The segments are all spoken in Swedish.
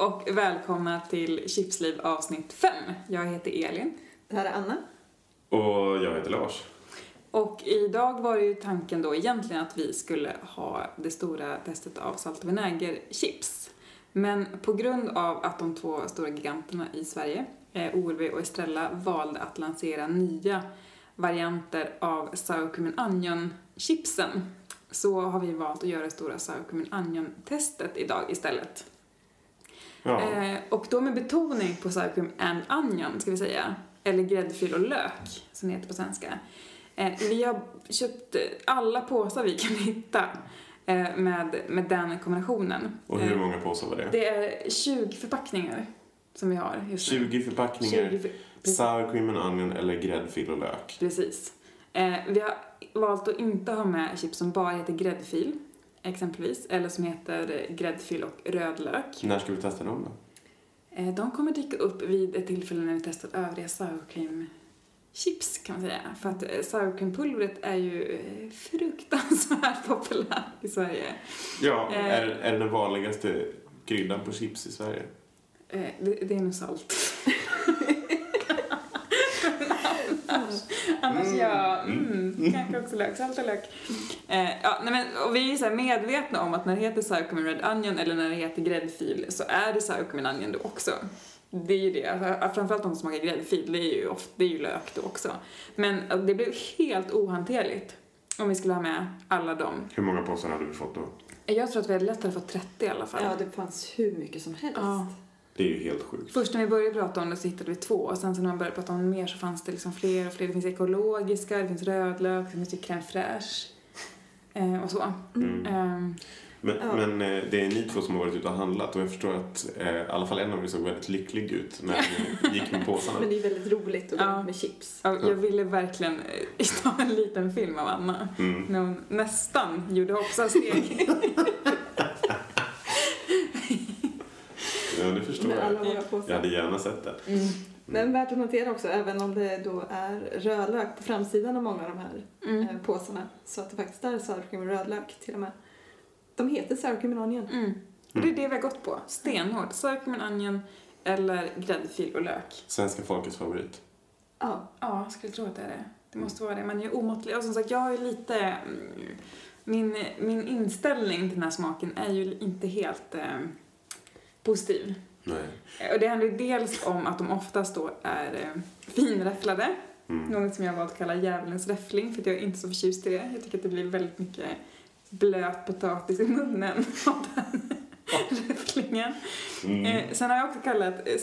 och välkomna till Chipsliv avsnitt 5. Jag heter Elin. Det här är Anna. Och jag heter Lars. Och idag var ju tanken då egentligen att vi skulle ha det stora testet av salt och vinägerchips. Men på grund av att de två stora giganterna i Sverige, eh, OLV och Estrella, valde att lansera nya varianter av sour cream and onion chipsen så har vi valt att göra det stora sour cream and onion-testet idag istället. Ja. Eh, och då med betoning på sour cream and onion, ska vi säga. Eller gräddfil och lök, som det heter på svenska. Eh, vi har köpt alla påsar vi kan hitta eh, med, med den kombinationen. Och hur Eh, många påsar var det? Det är 20 förpackningar som vi har just nu. 20 förpackningar 20 för- precis. sour cream and onion eller gräddfil och lök. Precis. Eh, vi har valt att inte ha med chips som bara heter gräddfil, exempelvis, eller som heter gräddfil och rödlök. När ska vi testa dem då? Eh, de kommer dyka upp vid ett tillfälle när vi testat övriga sour cream chips kan man säga. För att eh, sour cream pulvret är ju eh, fruktansvärt populärt i Sverige. Ja, är, är den vanligaste kryddan på chips i Sverige? Det, det är nog salt. annars, annars ja, mm, kanske också lök, salt och lök. Eh, ja, nej men, och vi är så här medvetna om att när det heter sour red onion eller när det heter gräddfil så är det sour onion då också. Det är ju det, alltså, framförallt de som smakar gräddfil, det är ju, ofta, det är ju lök då också. Men eh, det blev helt ohanterligt om vi skulle ha med alla dem. Hur många påsar hade vi fått då? Jag tror att vi hade lättare fått 30 i alla fall. Ja, det fanns hur mycket som helst. Ja. Det är ju helt sjukt. Först när vi började prata om det så hittade vi två och sen så när man började prata om det mer så fanns det liksom fler och fler. Det finns ekologiska, det finns rödlök, det finns ju crème fraîche eh, och så. Mm. Ehm, Men, Ja. men eh, det är ni två som har varit ute och handlat och jag förstår att eh, i alla fall en av er såg väldigt lycklig ut när ni gick med påsarna. Men det är väldigt roligt att gå Ja. med chips. ja, jag ville verkligen eh, ta en liten film av Anna Mm. när hon nästan gjorde hoppsasteg. Det förstår Med alla jag. våra Jag hade gärna sett det. Mm. Men värt att notera också, även om det då är rödlök på framsidan av många av de här Mm. eh, påsarna, så att det faktiskt är sour cream och rödlök till och med. De heter sour cream and onion. Mm. Och det är det vi har gått på, stenhårt. Sour cream and onion eller gräddfil och lök. Svenska folkets favorit. Ja. Ja, jag skulle tro att det är det. Det måste vara det. Man är omåttlig. Och som sagt, jag har ju lite... mm, Min, min inställning till den här smaken är ju inte helt eh, positiv. Nej. Eh, Och det handlar dels om att de oftast då är eh, finräfflade. Mm. Något som jag har valt att kalla djävulens räffling för att jag är inte så förtjust i det. Jag tycker att det blir väldigt mycket blöt potatis i munnen av den räfflingen. Mm. Eh, sen har jag också kallat eh,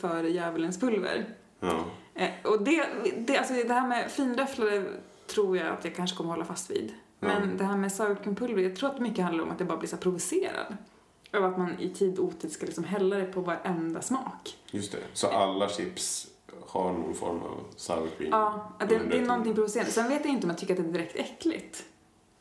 för djävulens pulver. Ja. Eh, och det, det, alltså det här med finräfflade tror jag att jag kanske kommer hålla fast vid. Men Ja. det här med sour cream-pulver, jag tror att det mycket handlar om att jag bara blir så provocerad. Av att man i tid och otid ska liksom hälla det på varenda smak. Just det. Så alla chips har någon form av sour cream? Ja, det, det är någonting provocerande. Sen vet jag inte om jag tycker att det är direkt äckligt.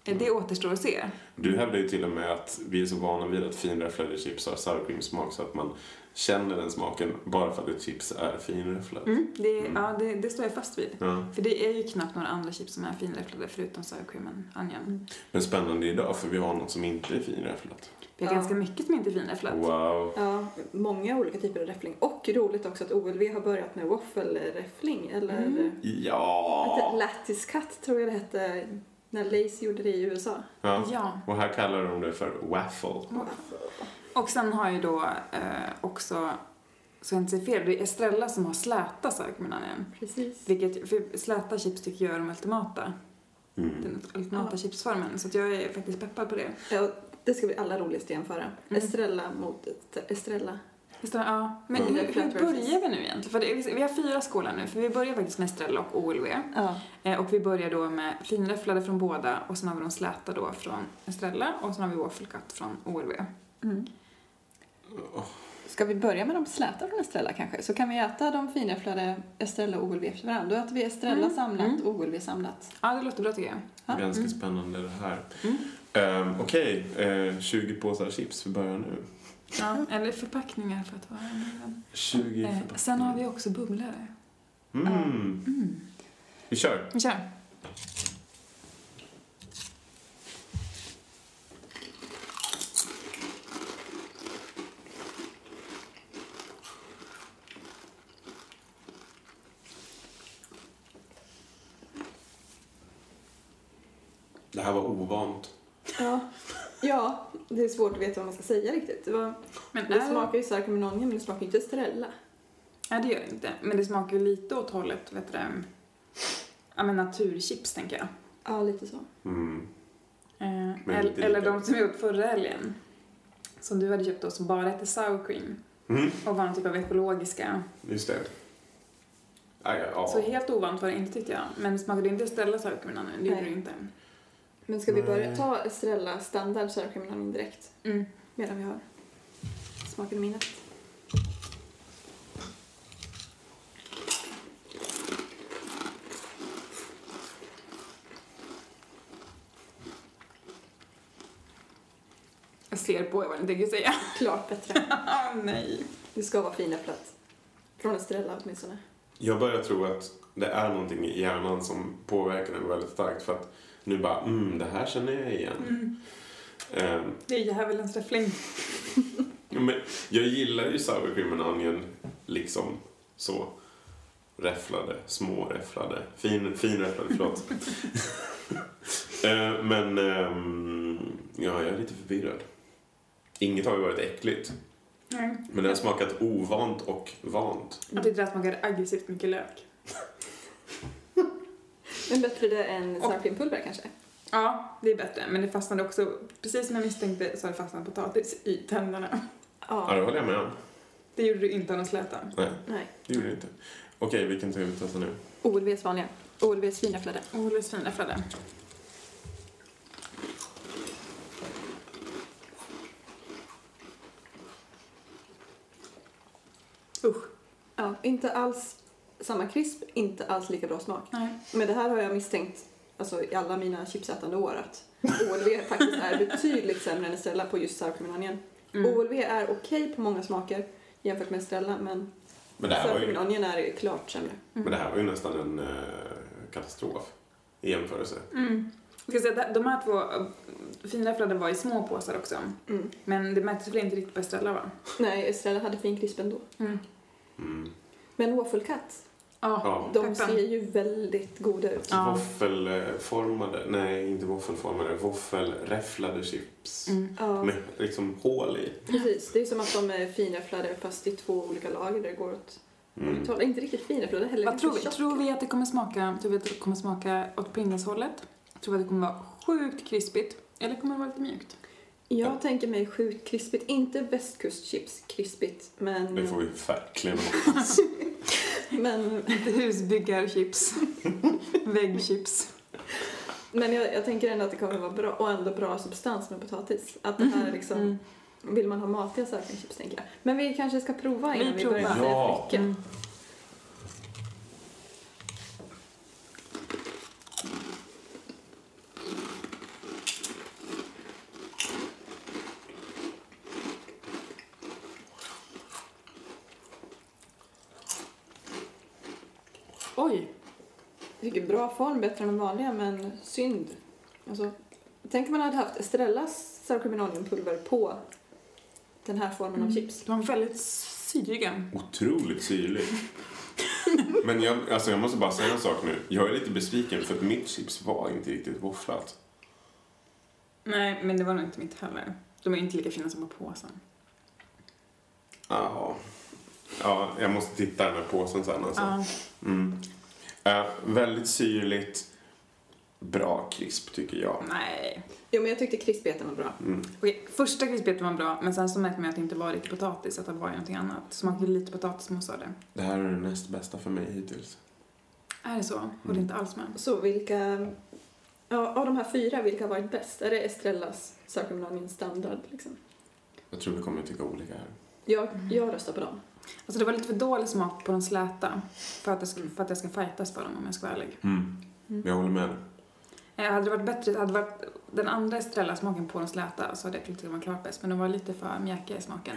Det återstår att se. Du hävdar ju till och med att vi är så vana vid att finräfflade chips har sour cream-smak så att man känner den smaken bara för att ett chips är finräfflat. Mm, det, Mm. Ja, det, det står jag fast vid. Ja. För det är ju knappt några andra chips som är finräfflade förutom sour cream and onion. Men spännande idag för vi har något som inte är finräfflat. Vi har Ja. ganska mycket som inte är finräfflat. Wow. ja, många olika typer av räffling. Och roligt också att OLV har börjat med waffle-räffling. Eller Mm. mm. Ja! lattice cut tror jag det hette när Lace gjorde det i USA. ja! Ja. Och här kallar de det för waffle. Och sen har ju då eh, också, så jag inte säger fel, det är Estrella som har släta onion. Precis. Vilket, för släta chips tycker jag är de ultimata. Mm. Den ultimata Ja. chipsformen. Så att jag är faktiskt peppad på det. Ja, det ska bli allra roligast jämföra. Mm. Estrella mot Estrella. Estrella, ja. Men Mm. hur, hur börjar vi nu egentligen? För det, vi har fyra skålar nu, för vi börjar faktiskt med Estrella och OLW. Ja. Eh, och vi börjar då med finräfflade från båda och sen har vi de släta då från Estrella och sen har vi waffle cut från OLW. Mm. Ska vi börja med de släta från Estrella kanske? Så kan vi äta de finräfflade Estrella och OLV efter varandra. Då äter vi Estrella Mm. samlat Mm. och OLV samlat. Ja, det låter bra tycker jag. Ja. Ganska Mm. spännande det här. Mm. Ehm, Okej, eh, 20 påsar chips. Vi börjar nu. Ja, eller förpackningar för att vara en 20. Eh, sen har vi också bubblare. Mm. mm. Vi kör. Vi kör. Det här var ovant. Ja ja, det är svårt att veta vad man ska säga riktigt. Det, var, Men det är, smakar ju onion men det smakar ju inte estrella. Nej, det gör det inte. Men det smakar ju lite åt hållet, vet du det, ja men naturchips tänker jag. Ja, lite så. Mm. Eh, eller, eller de som jag gjort förra helgen. Som du hade köpt då, som bara hette sour cream. Mm. Och var någon typ av ekologiska. Just det. Ja, ja, ja. Så helt ovant var det inte tyckte jag. Men smakade inte Estrella sour cream onion, det gjorde det inte. Men ska vi börja ta estrella standard onion direkt? Mm. Medan vi har smaken i minnet. Jag ser på er vad ni tänker säga. Klart bättre. Nej. Det ska vara finäpplat. Från estrella åtminstone. Jag börjar tro att det är någonting i hjärnan som påverkar den väldigt starkt för att nu bara, mm, det här känner jag igen. Mm. Ehm, Det är djävulens räffling. men jag gillar ju sour cream and onion liksom så. Räfflade, små räfflade, fin, fin räfflade, förlåt. Ehm, men ehm, ja, jag är lite förvirrad. Inget har ju varit äckligt, Nej. men det har smakat ovant och vant. Jag tyckte det smakade aggressivt mycket lök. Men bättre det än sour cream pulver kanske? Ja, det är bättre. Men det fastnade också, precis som jag misstänkte, så har det fastnat potatis i tänderna. Ja, Ja. det håller jag med om. Det gjorde du inte av någon släta. Nej, Nej. det gjorde det inte. Okej, vilken ska vi testa nu? OLVs vanliga. OLVs finäpplade. Oles fina Fredde. Usch. Ja, inte alls samma krisp, inte alls lika bra smak. Nej. Men det här har jag misstänkt alltså, i alla mina chipsätande år att OLV faktiskt är betydligt sämre än Estrella på just sour cream and onion. Mm. OLV är okej på många smaker jämfört med Estrella men Men det här sour var cream ju, är klart sämre. men det här var ju nästan en eh, katastrof i jämförelse. Mm. Jag ska säga att de här två äh, finräfflade var i små påsar också. Mm. Men det märktes väl inte riktigt på Estrella va? Nej, Estrella hade fin krisp ändå. Mm. Mm. Men Waffle Cut, Ja. Ja. de Pepparn. ser ju väldigt goda ut. Ja. Våffelformade, nej inte våffelformade, våffelräfflade chips. Mm. Ja, Med liksom hål i. precis. Det är som att de är finräfflade fast i två olika lager där det går åt Mm. Inte riktigt finräfflade heller. Vad tror vi? tjock. Tror vi att det kommer smaka, tror vi att det kommer smaka åt Pringles-hållet? Tror vi att det kommer vara sjukt krispigt? Eller kommer det vara lite mjukt? Jag tänker mig sjukt krispigt. Inte västkustchips krispigt, men... Det får vi verkligen hoppas. Men, husbyggarchips. Väggchips. men jag, jag tänker ändå att det kommer vara bra, och ändå bra substans med potatis. Att det här är liksom... Mm. Vill man ha matiga sökenchips tänker jag. Men vi kanske ska prova innan Vi vi, börjar provar. säga Ja. för mycket. Mm. Oj! Jag tycker bra form, bättre än de vanliga, men synd. Alltså, tänk om man hade haft Estrellas sour cream and pulver på den här formen av chips. De var väldigt syrliga. Otroligt syrlig. Men jag, alltså jag måste bara säga en sak nu. Jag är lite besviken för att mitt chips var inte riktigt våfflat. Nej, men det var nog inte mitt heller. De är inte lika fina som på påsen. Ja. Ja, jag måste titta den här påsen sen alltså. Ja. Mm. Eh, väldigt syrligt. Bra krisp tycker jag. Nej. Jo, men jag tyckte krispigheten var bra. Mm. Okej, första krispigheten var bra, men sen så märkte man att det inte var riktigt potatis, att det var någonting annat. Det smakade lite potatismos av det. Det här är det näst bästa för mig hittills. Är det så? Och det är inte alls med? Så vilka... Ja, av de här fyra, vilka har varit bäst? Är det Estrellas onion standard? Liksom? Jag tror vi kommer att tycka olika här. Jag, jag röstar på dem. Alltså det var lite för dålig smak på de släta för att jag ska, för att jag ska fightas för dem om jag ska vara ärlig. Mm. Jag håller med dig. Eh, hade det varit bättre, hade det varit den andra Estrella-smaken på de släta så hade jag tyckt att det var klart bäst. Men de var lite för mjäkiga i smaken.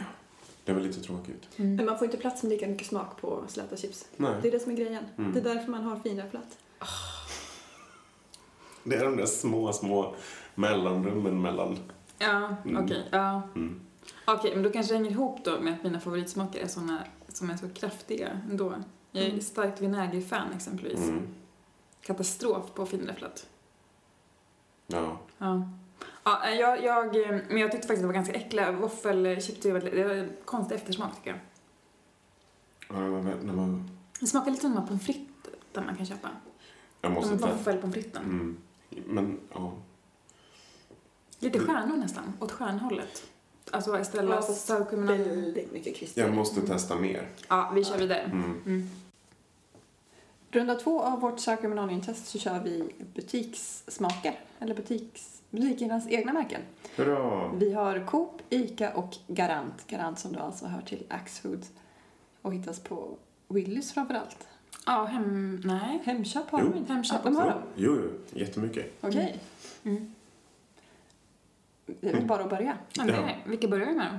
Det var lite tråkigt. Men man får inte plats med lika mycket smak på släta chips. Det är Nej. det som är grejen. Mm. Det är därför man har finräfflat. Det är de där små, små mellanrummen mellan... Ja, Mm. okej. ja. Mm. Okej, men då kanske det hänger ihop då med att mina favoritsmaker är såna som är så kraftiga ändå. Jag är Mm. starkt vinägerfan exempelvis. Mm. Katastrof på finräfflat. Ja. Ja. Ja, jag, jag, eh, men jag tyckte faktiskt det var ganska äckliga våffelchips. Det var konstig eftersmak tycker jag. Ja, När man... Det smakar lite som de här pommes frites där man kan köpa. Jag måste De våffelpommes fritesen. Mm. Men, ja. Lite Du- stjärnor nästan, åt stjärnhållet. Alltså Ja, and onion. Väldigt mycket krispigare. Jag måste testa mer. Ja, vi kör vidare. Mm. Mm. Runda två av vårt Onion-test så kör vi butikssmaker. Eller butiks, butikernas egna märken. Hurra! Vi har Coop, Ica och Garant. Garant som då alltså hör till Axfood och hittas på Willys framförallt. Ja, hem... Nej. Hemköp har Jo. de inte. Hemköp ja, de har Jo, dem. jo, jo, jättemycket. Okej. Mm. Det är väl bara att börja. Ja, det är det. Vilka börjar vi med då?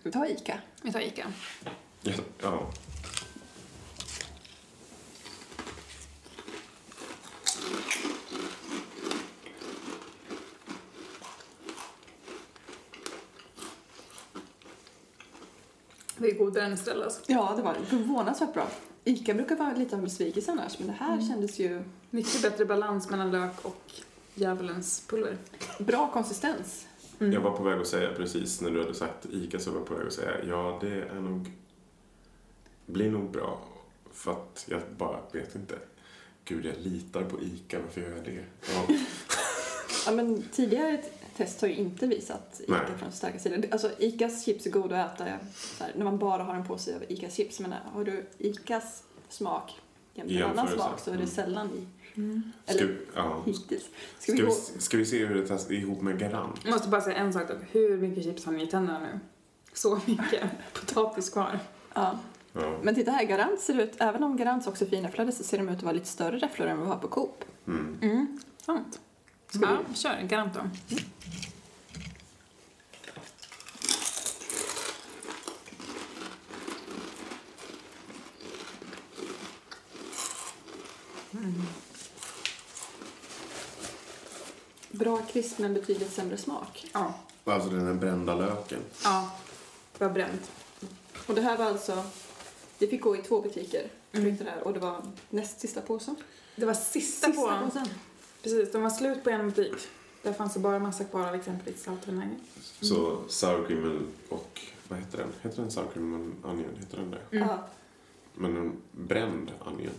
Ska vi ta Ica? Vi tar Ica. Ja. ja. Det är godare än Estrellas. Ja, det var förvånansvärt bra. Ica brukar vara lite av en besvikelse annars, men det här kändes ju Mycket bättre balans mellan lök och djävulens pulver. bra konsistens. Mm. Jag var på väg att säga precis när du hade sagt ICA så var jag på väg att säga ja, det är nog... blir nog bra. För att jag bara vet inte. Gud, jag litar på ICA. Varför gör jag det? Ja. Ja, men tidigare test har ju inte visat Ica Nej. från starka sidor. Alltså Icas chips är goda att äta så här, när man bara har en påse av Icas chips. Men har du Icas smak jämte en annan smak så är det Mm. sällan i. Mm. Ska, Eller vi- ja. hittills. Ska, Ska vi vi, ska vi se hur det tas ihop med Garant? Jag måste bara säga en sak dock. Hur mycket chips har ni i tänderna nu? Så mycket potatis kvar. Ja. Ja. Men titta här, Garant ser ut, även om Garants också är finräfflade så ser de ut att vara lite större räfflor än vad vi har på Coop. Mm. Mm, sant. Ska ja, kör. Garant då. Bra krisp men betydligt sämre smak. Ja. Alltså den här brända löken. Ja. Det var bränt. Och det här var alltså, vi fick gå i två butiker och Mm. mm. det här och det var näst sista påsen. Det var sista, Sista på... påsen. Precis, de var slut på en butik. Där fanns det bara massa kvar av exempelvis saltvinäger. Så sour cream och... Vad heter den? Heter den sour cream and onion? Heter den det? Mm. Ja. Men en bränd onion.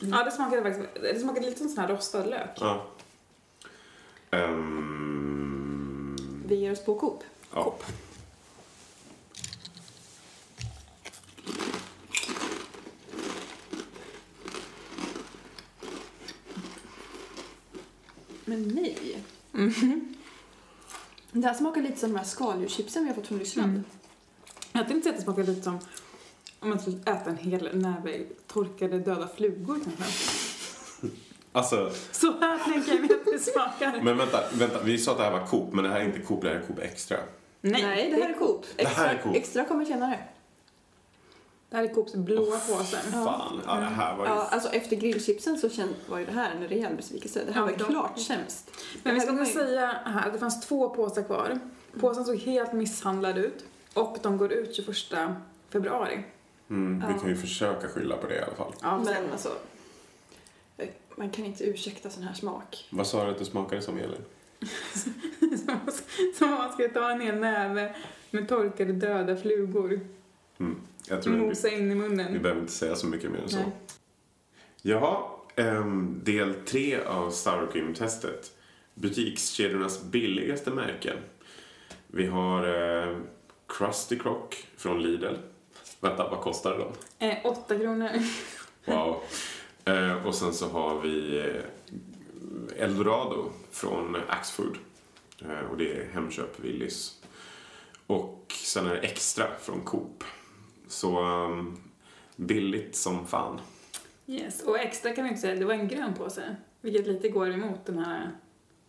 Ja, det smakade faktiskt... Det smakade lite som sån här rostad lök. Ja. Ehm, Vi ger oss på Coop. ja. Men nej. Mm. Det här smakar lite som de här skaldjurschipsen vi har fått från Ryssland. Mm. Jag tänkte säga att det smakade lite som om man skulle äta en hel näve torkade döda flugor kanske. Alltså, Så här tänker jag mig att det smakar. men vänta, vänta. Vi sa att det här var Coop, men det här är inte Coop, det här är Coop Extra. Nej, det här är Coop. Det här är Extra- Coop. Extra kommer senare. Det här är Coops blåa påse. Fan, ja, det här var ju... Ja, alltså efter grillchipsen så känd, var ju det här en rejäl besvikelse. Det här Ja, var de- klart sämst. Men vi ska var ju- säga här att det fanns två påsar kvar. Påsen såg helt misshandlad ut och de går ut 21 februari. Mm, vi Ja. kan ju försöka skylla på det i alla fall. Ja, Men alltså, man kan inte ursäkta sån här smak. Vad sa du att det smakade som, Elin? som, om man skulle ta en hel näve med torkade döda flugor. Mm, jag tror Mosa vi, in i vi munnen. behöver inte säga så mycket mer än så. Nej. Jaha, ehm, del tre av sour cream-testet. Butikskedjornas billigaste märken. Vi har eh, Krusty Crock från Lidl. Vänta, vad kostar de? Eh, åtta kronor. Wow. Eh, och sen så har vi eh, Eldorado från Axfood. Eh, och det är Hemköp, Willys. Och sen är det Extra från Coop. Så um, billigt som fan. Yes. Och extra kan vi inte säga, det var en grön påse. Vilket lite går emot den här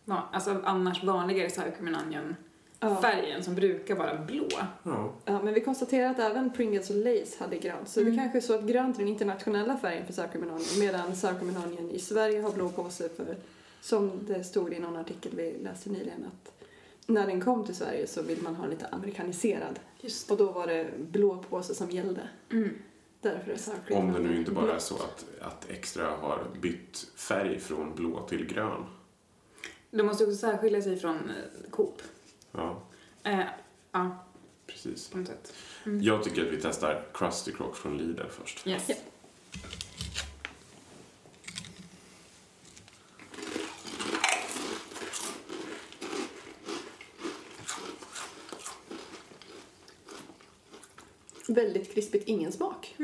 alltså annars vanligare sour cream and onion Ja. färgen som brukar vara blå. Ja. Ja, men vi konstaterar att även Pringles och Lays hade grönt. Så Mm. det kanske är så att grönt är den internationella färgen för sour. Medan sour i Sverige har blå påse för, som det stod i någon artikel vi läste nyligen, att när den kom till Sverige så vill man ha lite amerikaniserad. Just Och då var det blå påse som gällde. mm. Därför är sour Om det nu inte bara är så att, att Extra har bytt färg från blå till grön. De måste också särskilja sig från eh, Coop. Ja, Eh, ja, precis. på något sätt. Jag tycker att vi testar Krusty Crocs från Lidl först. Yes. Ja. Väldigt krispigt, ingen smak.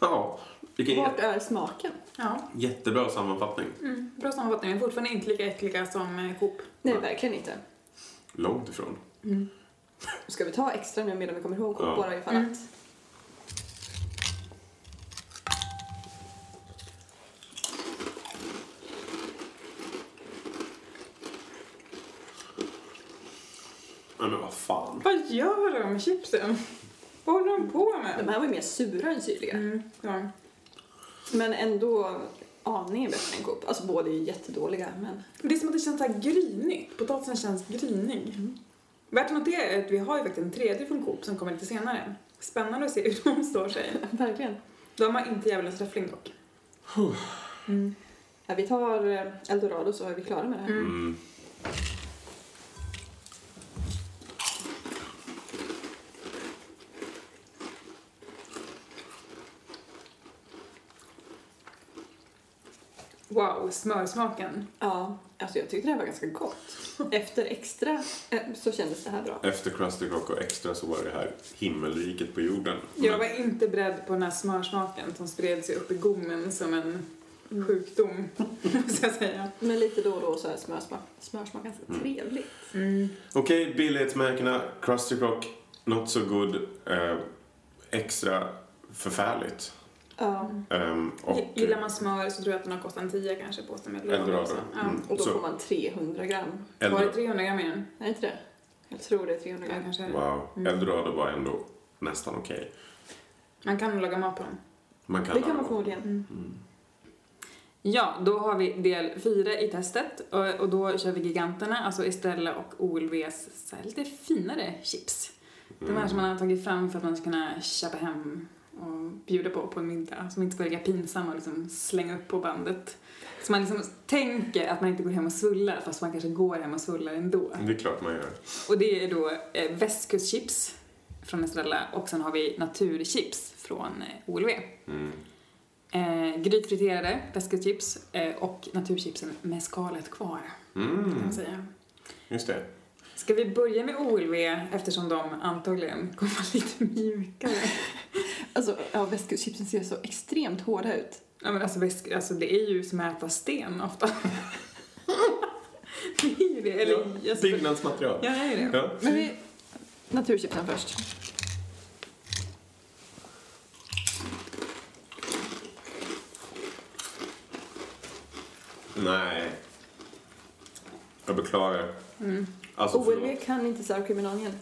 Ja, vilken Vart är smaken? Ja, jättebra sammanfattning. mm, bra sammanfattning. Men fortfarande inte lika äckliga som eh, Coop. Nej, verkligen inte. Långt ifrån. Ska vi ta extra nu medan vi kommer ihåg Ja. bara ifall Mm. att... Nej men vad fan. Vad gör de med chipsen? Vad håller de på med? De här var ju mer sura än syrliga. Mm, ja. Men ändå aningen bättre än Coop. Alltså båda är ju jättedåliga men... Det är som att det känns så här grynigt. Potatisen känns grynig. Värt att notera är att vi har ju faktiskt en tredje från Coop som kommer lite senare. Spännande att se hur de står sig. Verkligen. De har inte djävulens träffling dock. Mm. Ja, vi tar eh, Eldorado så är vi klara med det här. Mm. Wow, smörsmaken. Ja, alltså jag tyckte det här var ganska gott. Efter extra eh, så kändes det här bra. Efter Krusty Croc och Extra så var det här himmelriket på jorden. Jag var inte beredd på den här smörsmaken som spred sig upp i gommen som en sjukdom, måste jag säga. Men lite då och då så är smörsmak, smörsmak ganska Mm. trevligt. Okej, billighetsmärkena. Krusty Croc, not so good. Eh, extra, förfärligt. Ja. Ehm, och Gillar man smör så tror jag att den har kostat en 10 kanske påstår med Eldorado. också. Ja. Mm. Och då Så- får man 300 gram. Var det Eldorado, 300 gram igen? Nej, inte det? Jag tror det är 300 Ja, gram. kanske är det. wow. Mm. Eldorado var ändå nästan okej. Man kan laga mat på dem. Man kan Det kan man förmodligen. Mm. Ja, då har vi del fyra i testet och, och då kör vi giganterna, alltså Estrella och OLVs så här lite finare chips. De här Mm. som man har tagit fram för att man ska kunna köpa hem och bjuda på på en middag, som inte ska verka pinsamma och liksom slänga upp på bandet. Så man liksom tänker att man inte går hem och svullar fast man kanske går hem och svullar ändå. Det är klart man gör. Och det är då eh, västkustchips från Estrella och sen har vi naturchips från eh, OLV. Mm. Eh, grytfriterade västkustchips eh, och naturchipsen med skalet kvar, kan man Mm. säga. Just det. Ska vi börja med OLV eftersom de antagligen kommer vara lite mjukare? Alltså, ja, västkusschipsen ser så extremt hårda ut. Ja men alltså, väsk, alltså det är ju som att äta sten ofta. det är ju det. Eller, Ja, alltså, Byggnadsmaterial. ja, det är det. Ja. Men vi... Naturchipsen först. Nej. Jag beklagar. Mm. Alltså, förlåt. kan inte onion.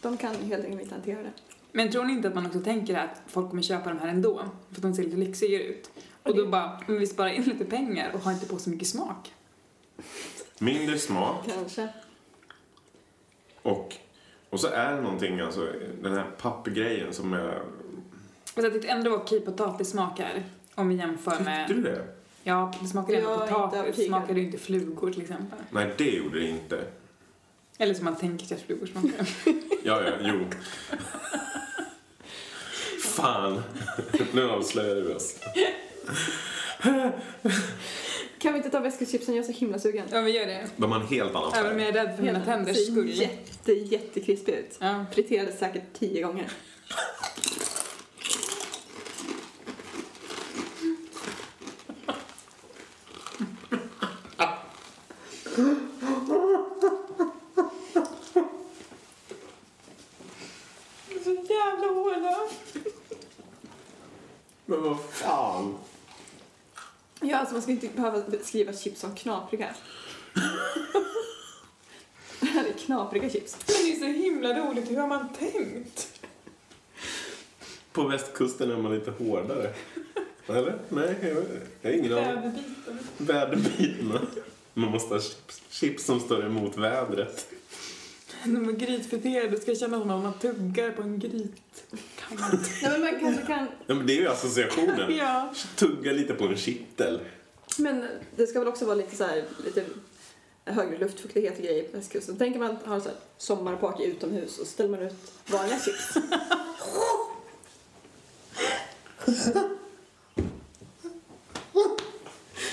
De kan helt enkelt inte hantera det. Men tror ni inte att man också tänker att folk kommer köpa de här ändå? För att de ser lite lyxigare ut. Och då bara, men vi sparar in lite pengar och har inte på så mycket smak. Mindre smak Kanske. och, och så är det någonting, alltså den här pappgrejen som är... Fast jag tyckte ändå var okej potatissmak här. Om vi jämför med... Tyckte du det? Ja, det smakade ändå Jag är inte potatis. Det smakade ju inte flugor till exempel. Nej, det gjorde det inte. Eller som man tänker sig att flugor smakar. Ja, ja, jo. Fan, nu avslöjar du oss. Kan vi inte ta västkuschipsen? Jag är så himla sugen. ja, vi gör det. De har en helt annan Även om jag är rädd för mina tänders ser skull. jätte, jättekrispig ut. Ja. Friterades säkert tio gånger. Så jävla hårda. Men vad fan. Ja, alltså man ska inte behöva skriva chips som knapriga. Det här är knapriga chips. Men det är så himla roligt. Hur har man tänkt? På västkusten är man lite hårdare. Eller? Nej, jag, jag har ingen aning. Väderbiten. Väderbitarna. Man måste ha chips, chips som står emot vädret. De är grytfriterade. Det ska kännas som att man tuggar på en grytkant. Nej, men man kanske kan... Ja, men det är ju associationen. ja. Tugga lite på en kittel. Men det ska väl också vara lite så här, lite högre luftfuktighet och grejer på västkusten. Tänker man ha så här sommarparty utomhus och så ställer man ut vanliga chips.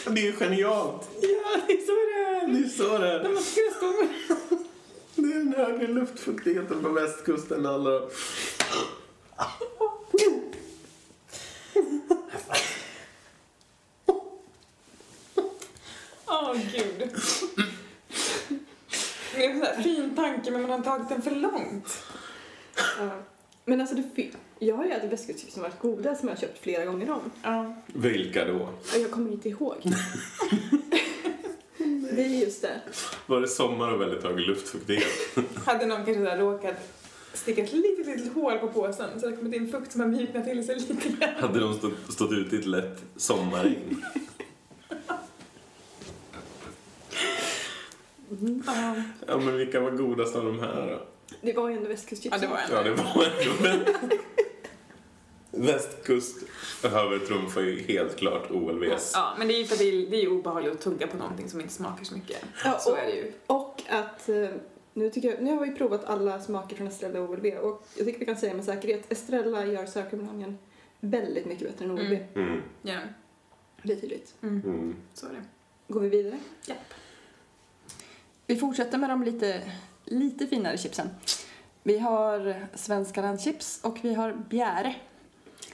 Det är ju genialt! Ja, det är så det är! Det är så det är. Man ska stå med... Det är den högre luftfuktigheten på västkusten det handlar Åh, gud. Det är en sån här fin tanke, men man har tagit den för långt. Ja. Men alltså, det jag har ju ätit västkustchips som varit goda som jag har köpt flera gånger om. Ja. Vilka då? Jag kommer inte ihåg. det är just det. Var det sommar och väldigt hög luftfuktighet? Hade någon kanske råkat sticka ett litet, litet hål på påsen så det kommit in fukt som har mjuknat till sig lite grann. Hade de stått, stått ute i ett lätt sommarregn? Ja. Ja, men vilka var godast av de här då? Det var ju ändå västkustchips. Ja, det var en. Ja, det var ändå... Västkust övertrumfar ju helt klart OLVs. Ja, men det är ju för att det är, det är ju obehagligt att tugga på någonting som inte smakar så mycket. Ja, Så och- är det ju. Och att eh, nu, tycker jag, nu har vi provat alla smaker från Estrella och OLV och jag tycker vi kan säga med säkerhet Estrella gör sökermelangen väldigt mycket bättre än OLV. Mm. Mm, Ja, Det är tydligt. mm. mm. så är det. Går vi vidare? Japp. Vi fortsätter med de lite, lite finare chipsen. Vi har svenska landchips och vi har bjäre.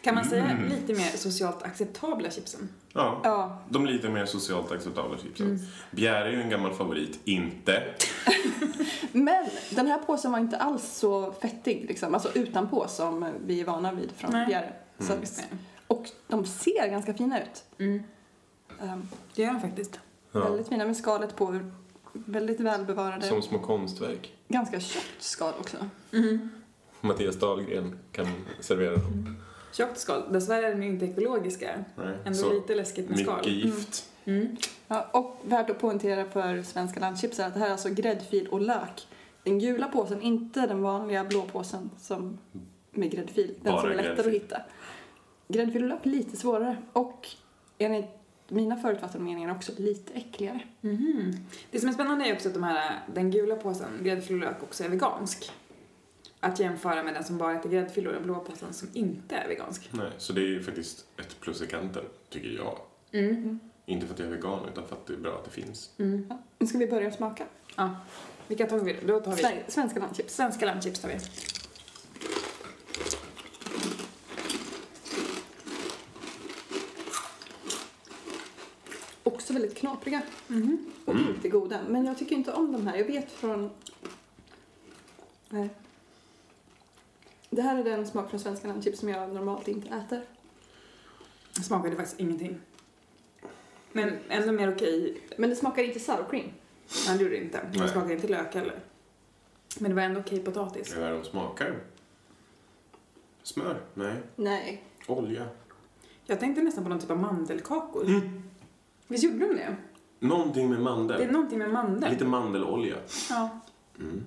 Kan man säga Mm. lite mer socialt acceptabla chipsen? Ja, Ja, de lite mer socialt acceptabla chipsen. Mm. Bjäre är ju en gammal favorit. Inte. men den här påsen var inte alls så fettig, liksom. alltså utanpå som vi är vana vid från Nej. bjäre. Så Mm. att, och de ser ganska fina ut. Mm. Um, Det gör de faktiskt. Ja. Väldigt fina med skalet på, väldigt välbevarade. Som små konstverk. Ganska tjockt skal också. Mm. Mattias Dahlgren kan servera dem. Tjockt skal. Dessvärre är de ju inte ekologiska. Nej. Ändå Så lite läskigt med skal. mycket gift. Mm. Ja, och värt att poängtera för svenska landchips är att det här är alltså gräddfil och lök. Den gula påsen, inte den vanliga blå påsen som med gräddfil. Den Bara som är lättare gräddfil. att hitta. Gräddfil och lök är lite svårare och enligt mina förutfattade meningar också lite äckligare. Mhm. Det som är spännande är också att de här, den gula påsen, gräddfil och lök, också är vegansk. Att jämföra med den som bara äter gräddfil och den blå påsen som inte är vegansk. Nej, så det är ju faktiskt ett plus i kanten, tycker jag. Mm. Inte för att jag är vegan, utan för att det är bra att det finns. Mm. Nu ska vi börja smaka. Ja. Vilka tar vi då? Tar vi Sven- Svenska landchips. svenska lammchips tar vi. Också väldigt knapriga Mhm. och Mm. inte goda. Men jag tycker inte om de här. Jag vet från... Nej. Det här är den smak från svenska landchips som jag normalt inte äter. Smakade faktiskt ingenting. Men ändå mer okej. Men det smakar inte sour cream. Nej, det gjorde det inte. Det Nej. smakade inte lök heller. Men det var ändå okej potatis. Vad är det de smakar? Smör? Nej. Nej. Olja? Jag tänkte nästan på någon typ av mandelkakor. Mm. Visst gjorde de det? Någonting med Det är mandel. någonting med mandel. Lite mandelolja. Ja, Mm.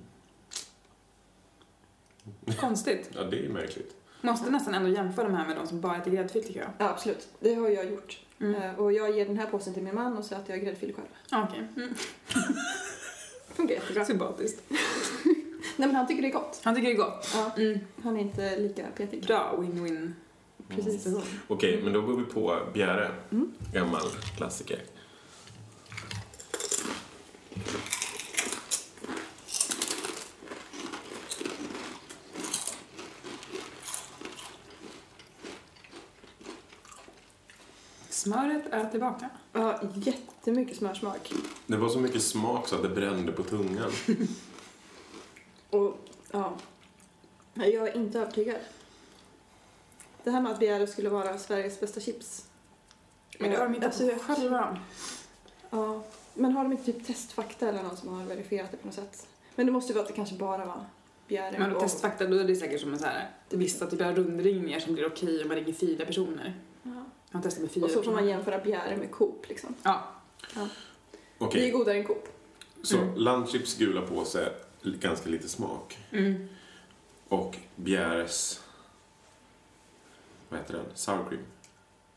Konstigt. Ja, det är märkligt. Måste nästan ändå jämföra de här med de som bara äter gräddfil tycker jag. Ja, absolut. Det har jag gjort. Mm. Eh, Och jag ger den här påsen till min man och så äter jag gräddfil själv. Ja, Okej. Mm. Funkar jättebra. Sympatiskt. Nej men han tycker det är gott. Han tycker det är gott. Ja, Mm. han är inte lika petig. Bra win-win Precis. situation. Okej, men då går vi på bjäre. Mm. Gammal klassiker. Smöret är tillbaka. Ja, jättemycket smörsmak. Det var så mycket smak så att det brände på tungan. Och ja, jag är inte övertygad. Det här med att Bjäre skulle vara Sveriges bästa chips. Men det har de inte Alltså, på själva. Ja, men har de inte typ testfakta eller någon som har verifierat det på något sätt? Men det måste ju vara att det kanske bara var Bjäre. Men och- testfakta, då är det säkert som en så här, vissa typer av rundringningar som blir okej om man ringer fyra personer. Ja. Man testar med fyra Och så får man jämföra Bjäre med Coop liksom. Ja. Okej, Det är godare än Coop. så Mm. landchips gula påse, ganska lite smak. Mm. Och bjäres... Vad heter den? Sour cream?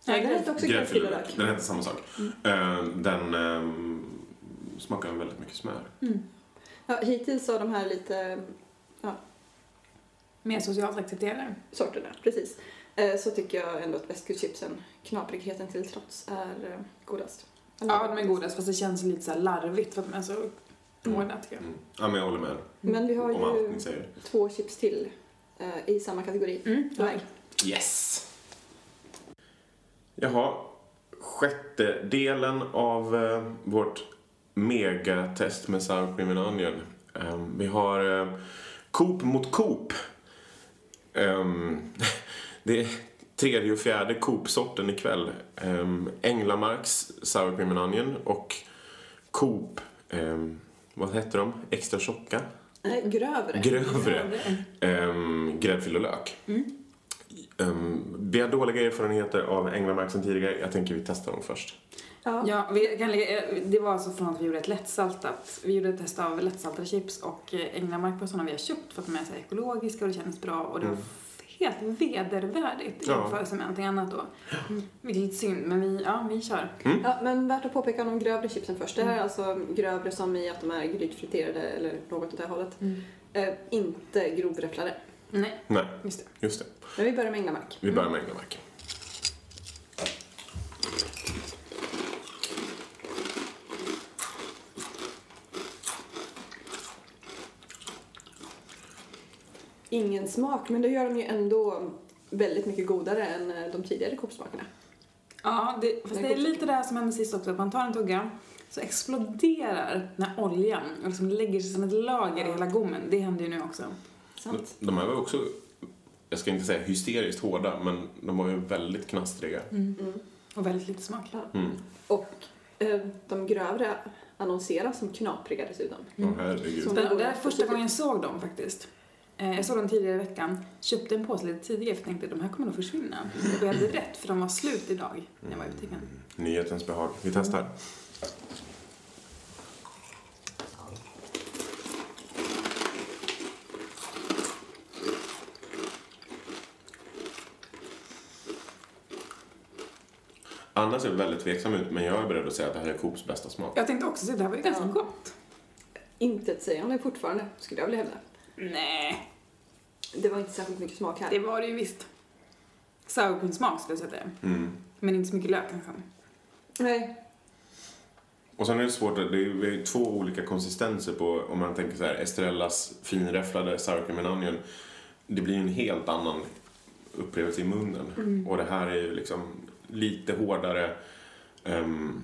Ja, Nej, det det- heter också Gräddfil gräddfil och och lök. lök. Den heter samma sak. Mm. Eh, Den ehm, smakar väldigt mycket smör. Ja, hittills av de här lite Mer socialt accepterade. sorterna, precis, så tycker jag ändå att västkusschipsen, knaprigheten till trots, är eh, godast. Ja, de är godast fast det känns lite så här larvigt för att de är så hårda tycker jag. Mm. Ja, men jag håller med Men vi har ju två chips till eh, i samma kategori. Mm. Yes! Jaha, sjätte delen av eh, vårt megatest med sour cream and onion. Ehm, vi har eh, Coop mot Coop. Det är tredje och fjärde Coop-sorten ikväll. Um, Änglamarks sour cream and onion och Coop, ehm, vad heter de? Extra tjocka? Nej, grövre. Grövre. Um, gräddfil och lök. Mm. Ehm, vi har dåliga erfarenheter av Änglamark sen tidigare. Jag tänker vi testar dem först. Ja. Ja, vi kan lägga, det var alltså från att vi gjorde ett lättsaltat, vi gjorde ett test av lättsaltade chips och eh, Änglamark var sådana vi har köpt för att de är så ekologiska och det kändes bra och det var Mm. Helt vedervärdigt i Ja. jämförelse med allting annat då. Vilket är lite synd, men vi, ja, vi kör. Ja, men värt att påpeka om de grövre chipsen först. Det här är alltså grövre som i att de är grytfriterade eller något åt det här hållet. Eh, inte grovräfflade. Nej, Nej, just det. just det. Men vi börjar med Änglamark. Vi börjar med Änglamark. Ingen smak, men det gör de ju ändå väldigt mycket godare än eh, de tidigare Coop-smakerna. Ja, det, fast det är lite det här som hände sist också, att man tar en tugga så exploderar den här oljan och liksom lägger sig som ett lager i hela gommen. Det händer ju nu också. Sant? De här var också, jag ska inte säga hysteriskt hårda, men de var ju väldigt knastriga. Mm. Och väldigt lite smak. Mm. Och eh, de grövre annonseras som knapriga dessutom. Åh herregud. Så- Det, det är första gången jag såg dem faktiskt. Eh, Jag såg dem tidigare i veckan, köpte en påse lite tidigare för jag tänkte de här kommer nog försvinna. Och jag hade rätt för de var slut idag när jag var i butiken. Nyhetens behag. Vi testar. Anna ser väldigt tveksam ut, men jag är beredd att säga att det här är Coops bästa smak. Jag tänkte också säga det här var ju ganska Ja. gott. Inte ett sägande fortfarande, skulle jag vilja hävda. Nej, Det var inte särskilt mycket smak här. det var det ju visst. Sour cream smak skulle jag säga att det är. Mm. Men inte så mycket lök nästan. Nej. Och sen är det svårt, att- det är det är två olika konsistenser på, om man tänker så här, Estrellas finräfflade cream and onion. Det blir ju en helt annan upplevelse i munnen. Och det här är ju liksom lite hårdare. ehm,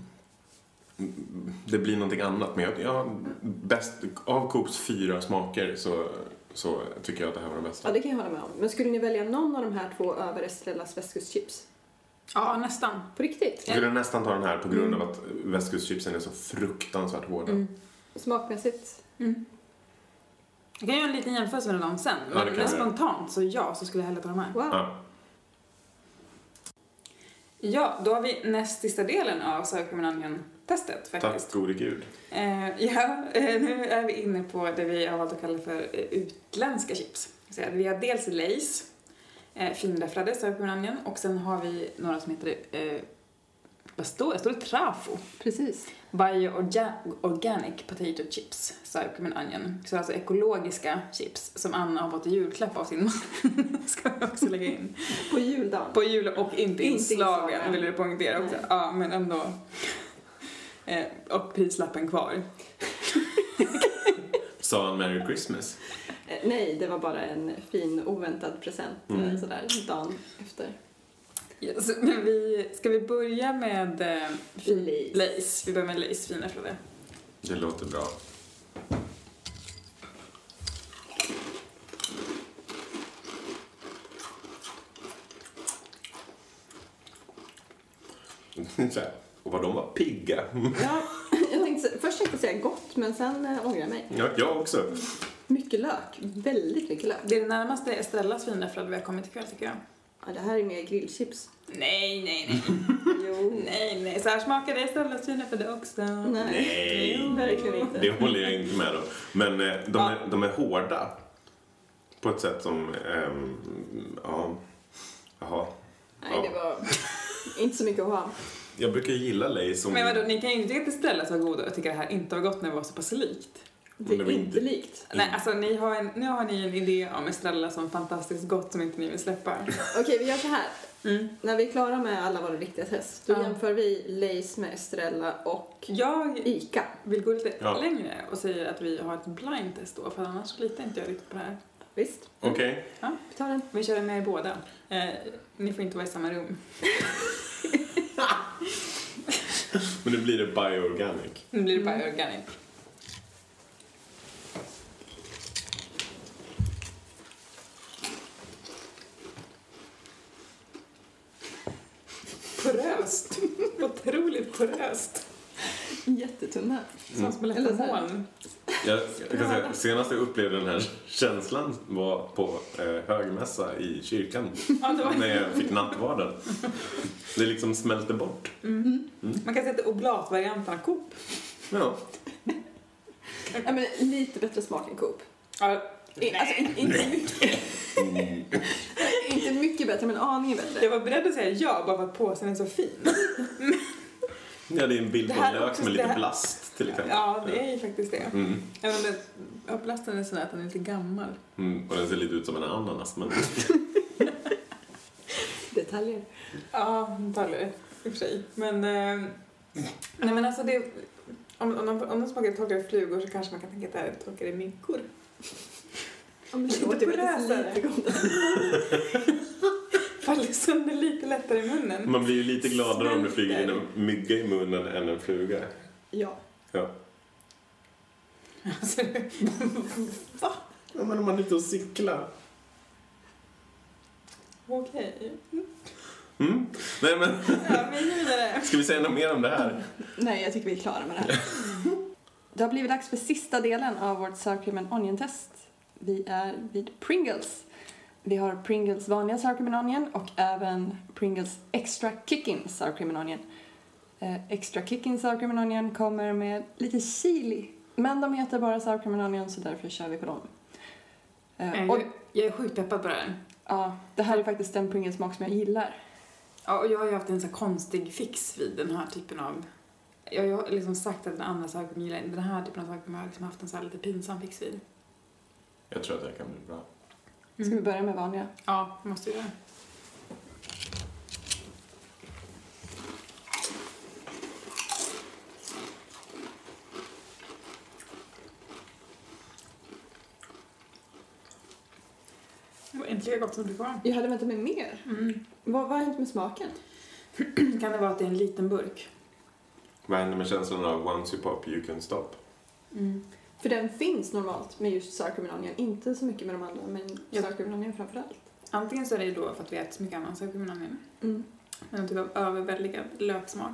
det blir någonting annat. Men jag, jag, bäst, av Coops fyra smaker så, så tycker jag att det här var Ja, bästa. det kan jag hålla med om. Men skulle ni välja någon av de här två över Estrellas västkustchips? Ja, nästan. På riktigt? Jag skulle nästan ta den här på grund av att västkusschipsen är så fruktansvärt hårda. Smakmässigt? Mm. Jag kan göra en liten jämförelse med dem sen. Ja, det Men, spontant så ja, så skulle jag hellre ta de här. Wow. Ja. Ja, då har vi näst sista delen av Sour cream onion-testet faktiskt. Tack gode gud. Eh, ja, eh, nu är vi inne på det vi har valt att kalla för eh, utländska chips. Så att Vi har dels Lays, eh, finräfflade onion, och sen har vi några som heter, eh, vad står det? Står det Trafo? Precis. Bio-organic potato chips, and onion. Så alltså ekologiska chips som Anna har fått i julklapp av sin man. Ska vi också lägga in. På juldagen. På julen och inte Inte inslagen, inslagen. vill du poängtera också. Nej. Ja, men ändå. Eh, och prislappen kvar. Sa han Merry Christmas? Eh, nej, det var bara en fin oväntad present Mm. eh, sådär dagen efter. Yes, men vi, ska vi börja med eh, Lays. Lays? Vi börjar med Lays finräfflade. Det låter bra. Och vad de var pigga. Ja, jag tänkte, först tänkte jag säga gott, men sen äh, ångrar jag mig. Ja, jag också. Mycket lök. Väldigt mycket lök. Det är det närmaste Estellas finräfflade vi har kommit ikväll tycker jag. Ja, det här är mer grillchips. Nej, nej, nej. Jo. nej, nej. Så här smakade Estellas finräfflade också. Nej. Nej. Verkligen inte. Det håller jag inte med om. Men eh, de är, de är hårda. På ett sätt som... ehm, ja. Jaha. Nej, det var inte så mycket att ha. Jag brukar gilla Lays som... Men vadå, ni kan ju inte tycka att Estrellas var goda och tycka det här inte var gott när det var så pass likt. Det är inte likt. Nej, alltså ni har en, nu har ni en idé om Estrella som fantastiskt gott som inte ni vill släppa. Okej, vi gör så här. Mm. När vi är klara med alla våra riktiga test, då Ja. jämför vi Lays med Estrella och Jag Ica. vill gå lite Ja. längre och säga att vi har ett blind test då, för annars litar inte jag riktigt på det här. Visst, Okej. vi tar den. Vi kör med båda. Eh, ni får inte vara i samma rum. Men nu blir det bioorganic. Nu blir det bara Mm. organic. Poröst. Otroligt poröst. Jättetunna. Som små Eller Jag, jag kan säga, senast jag upplevde den här känslan var på eh, högmässa i kyrkan. När jag fick nattvarden. Det liksom smälter bort. Mm. Man kan säga att det är oblatvarianten av Coop. Ja. Ja, men lite bättre smak än Coop. Ja, Alltså, in- inte, mycket, inte mycket bättre, men aningen bättre. jag var beredd att säga ja bara för att påsen är så fin. Ja, det är en bild på här en lök också- med lite här- blast till exempel. Ja, det är ju faktiskt det. Mm. Även det- ja, plasten är sån att den är lite gammal. Mm. Och den ser lite ut som en ananas. Men... Detaljer. Ja, detaljer i och för sig. Men, eh, nej men alltså det, om, om, de, om de smakar torkade flugor så kanske man kan tänka att det här är torkade myggor. Ja, men det låter porösare. lite. Faller sönder lite lättare i munnen. Man blir ju lite gladare om det flyger in Smälter. en mygga i munnen än en fluga. Ja. Ja. Alltså, va? ja men om man är ute och cyklar. Okej. Mm. Nej men, Ja, vidare. ska vi säga något mer om det här? Nej, jag tycker vi är klara med det här. Det har blivit dags för sista delen av vårt sour cream and onion test. Vi är vid Pringles. Vi har Pringles vanliga sour cream and onion och även Pringles extra kicking sour cream and onion. Eh, extra kicking sour cream and onion kommer med lite chili. Men de heter bara sour cream and onion så därför kör vi på dem. Eh, och, Jag, jag är sjukt peppad på det här. ja, det här är faktiskt den Pringles-smak som jag gillar. Ja, och jag har ju haft en så konstig fix vid den här typen av... Jag har liksom sagt att den andra saken gillar den här typen av saker har jag liksom haft en så här lite pinsam fix vid. Jag tror att det här kan bli bra. Ska vi börja med vanliga? Ja, måste ju det. Det var inte lika gott som det var. Jag hade väntat mig mer. Mm. Vad, vad har hänt med smaken? Kan det vara att det är en liten burk? Vad händer med känslan av once you pop you can stop? Mm. För den finns normalt med just onion. Inte så mycket med de andra, men Ja. onion framförallt. Antingen så är det ju då för att vi äter så mycket annan saker med onion. Mm. Men en typ av överväldigad löksmak.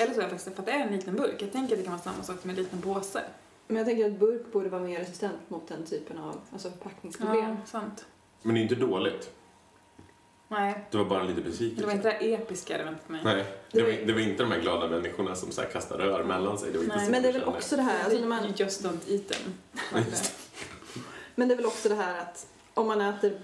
Eller så är det faktiskt för att det är en liten burk. Jag tänker att det kan vara samma sak som en liten påse. Men jag tänker att burk borde vara mer resistent mot den typen av alltså förpackningsproblem. Ja, sant. Men det är inte dåligt. Nej, Det var bara lite det var besvikelse. inte det här episka jag hade väntat mig. Nej, det var, det var inte de här glada människorna som så här kastar rör mellan sig. Det var inte Nej. Men det är väl också det här, alltså när man, just don't eat them. men det är väl också det här att om man äter,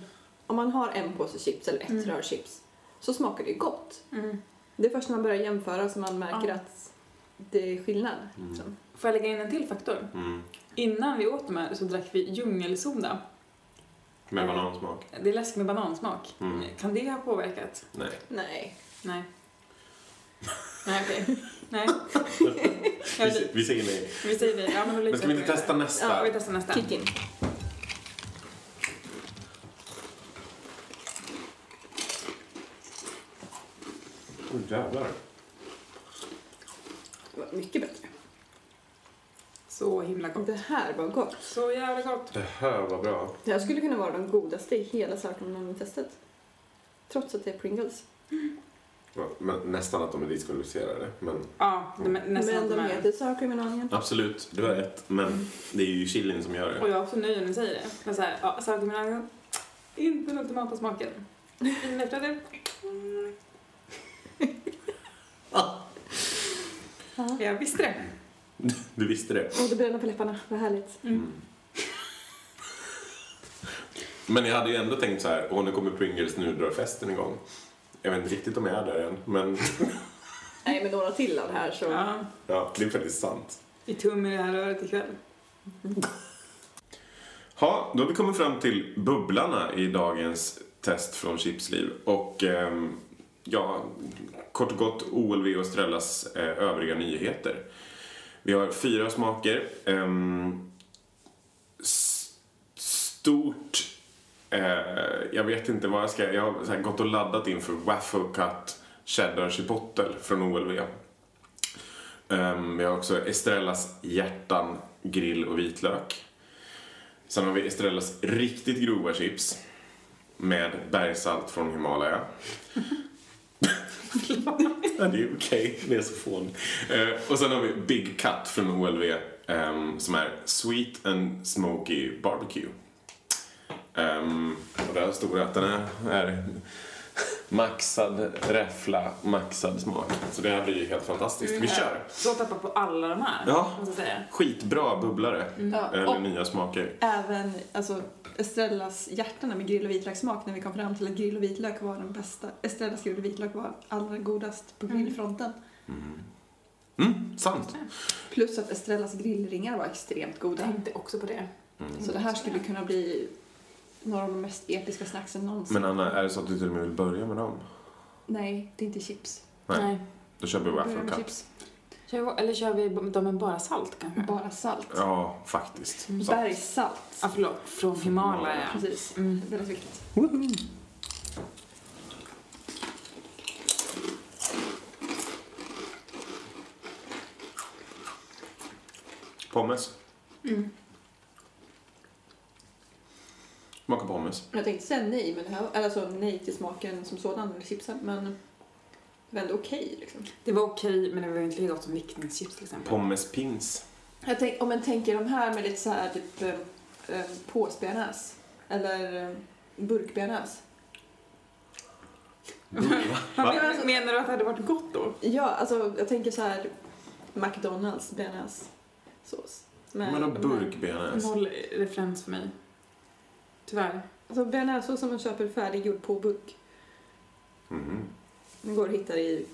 om man har en påse chips eller ett Mm. rör chips så smakar det ju gott. Mm. Det är först när man börjar jämföra som man märker Ja. att det är skillnad. Mm. liksom. Får jag lägga in en till faktor? Mm. Innan vi åt de här så drack vi djungelsoda. Med banansmak. Det är läsk med banansmak. Mm. Kan det ha påverkat? Nej. Nej. Nej. Nej, okej. Nej. Jag Vi, vi säger nej. vi säger det. Ja, men, Men ska vi inte testa nästa? Ja, vi testar nästa. Kick in. Oj jävlar. Det var mycket bättre. Så himla gott. Det här var gott. Så jävla gott. Det här var bra. Det här skulle kunna vara den godaste i hela onion-testet. Trots att det är Pringles. Ja, Men nästan att de är diskvalificerade. Men Ja, de är nästan Men de de är. heter onion. absolut, du har rätt. Men det är ju chilin som gör Och det. jag är också nöjd när ni säger det. Men såhär, ja, onion. Inte den ultimata smaken. Finläppade. Mm. Ja. Jag visste det. Du visste det. Och det bränner på läpparna. Vad härligt. Mm. Men jag hade ju ändå tänkt så här, åh nu kommer Pringles, nu drar festen igång. Jag vet inte riktigt om jag är där än, men Nej, men några till av det här så... Ja, Ja, det är faktiskt sant. i tum i det här röret ikväll. Ja, då har vi kommit fram till bubblarna i dagens test från Chipsliv. Och ehm, ja, kort och gott OLV och Strellas eh, övriga nyheter. Vi har fyra smaker. Ehm, stort... Eh, jag vet inte vad jag ska... Jag har så här gått och laddat inför Waffle Cut Cheddar Chipotle från OLV. Ehm, vi har också Estrellas hjärtan, grill och vitlök. Sen har vi Estrellas riktigt grova chips med bergsalt från Himalaya ja, det är okej, det är så fånigt. Eh, och sen har vi Big Cut från OLV eh, som är Sweet and Smoky Barbecue. Um, och där står det att den är, är maxad räffla, maxad smak. Så det här blir ju helt fantastiskt. Vi kör! Så tappa på alla de här, Ja. måste jag säga. Skitbra bubblare. Ja, Eller och nya smaker. även alltså, Estrellas hjärtan med grill och vitlökssmak när vi kom fram till att grill och vitlök var den bästa. Estrellas grill och vitlök var allra godast på grillfronten. Mm, sant. Plus att Estrellas grillringar var extremt Jag goda. tänkte också på det. Så det här skulle kunna bli några av de mest episka snacksen någonsin. Men Anna, är det så att du till och med vill börja med dem? Nej, det är inte chips. Nej. Då kör vi waffle. Kör vi, eller kör vi dem med bara salt kanske? Bara salt. Ja, faktiskt. Sant. Bergssalt. Ja, förlåt. Från Himalaya. Precis. Mm. Väldigt viktigt. Pommes. Mm. Smaka pommes. Jag tänkte säga nej, men det här, eller alltså nej till smaken som sådan, eller chipsen, men det var ändå okej liksom. Det var okej, men det var inte lika gott som vickningschips till exempel. Pommes pins. Jag tänk, om man tänker de här med lite så här typ eh, eh, påsbearnaise eller eh, burkbearnaise. Va? Men, menar du att det hade varit gott då? Ja, alltså jag tänker så här McDonalds bearnaisesås. Med de här- burkbearnaise? Noll referens för mig. Tyvärr. Alltså bearnaisesås som man köper färdiggjord på burk. Mhm. Den går att hitta i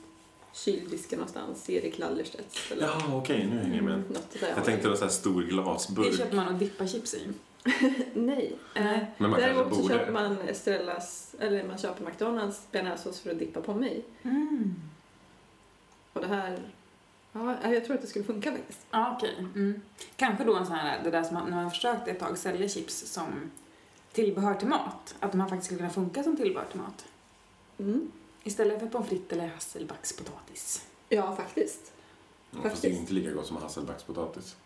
kyldisken någonstans, Erik Lallerstedts eller Ja, okej, nu hänger jag med. något där. Jag tänkte en sån här stor Det glasburk. köper man och dippar chips i. Nej. Nej. Men man Däremot så köper man Estrellas, eller man köper McDonalds bearnaisesås för att dippa på mig. Mm. Och det här, ja, jag tror att det skulle funka faktiskt. Ja, okej. Mm. Kanske då en sån här, det där som man, när man försökte ett tag sälja chips som tillbehör till mat. Att de här faktiskt skulle kunna funka som tillbehör till mat. Mm. Istället för pommes frites eller hasselbackspotatis. Ja, faktiskt. Ja, fast det är inte lika gott som hasselbackspotatis.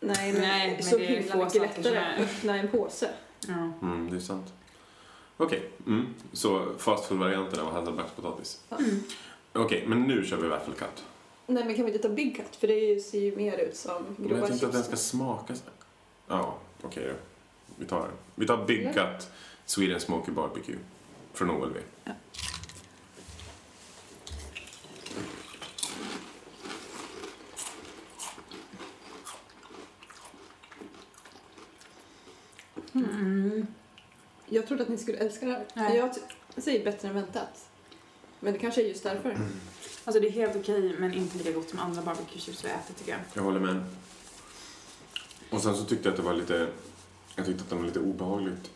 Nej, men, Nej, men så det är få mycket lättare att öppna en påse. Ja. Mm, det är sant. Okej, mm. så fast food-varianten av hasselbackspotatis. Mm. Okej, men nu kör vi waffle cut. Nej, men kan vi inte ta Big Cut? För det ser ju mer ut som Men grova jag tänkte att den chips. ska smaka så. Ja, okej då. Vi tar. Vi tar Big Ja. Cut Sweden Smoky Barbecue från OLV. Mm. Jag trodde att ni skulle älska det här. Nej. Jag säger bättre än väntat. Men det kanske är just därför. Alltså det är helt okej men inte lika gott som andra barbecue-chips vi äter tycker jag. Jag håller med. Och sen så tyckte jag att det var lite... Jag tyckte att den var lite obehagligt